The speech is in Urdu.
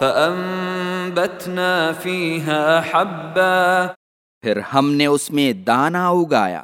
فأنبتنا فيها حبا پھر ہم نے اس میں دانا اگایا۔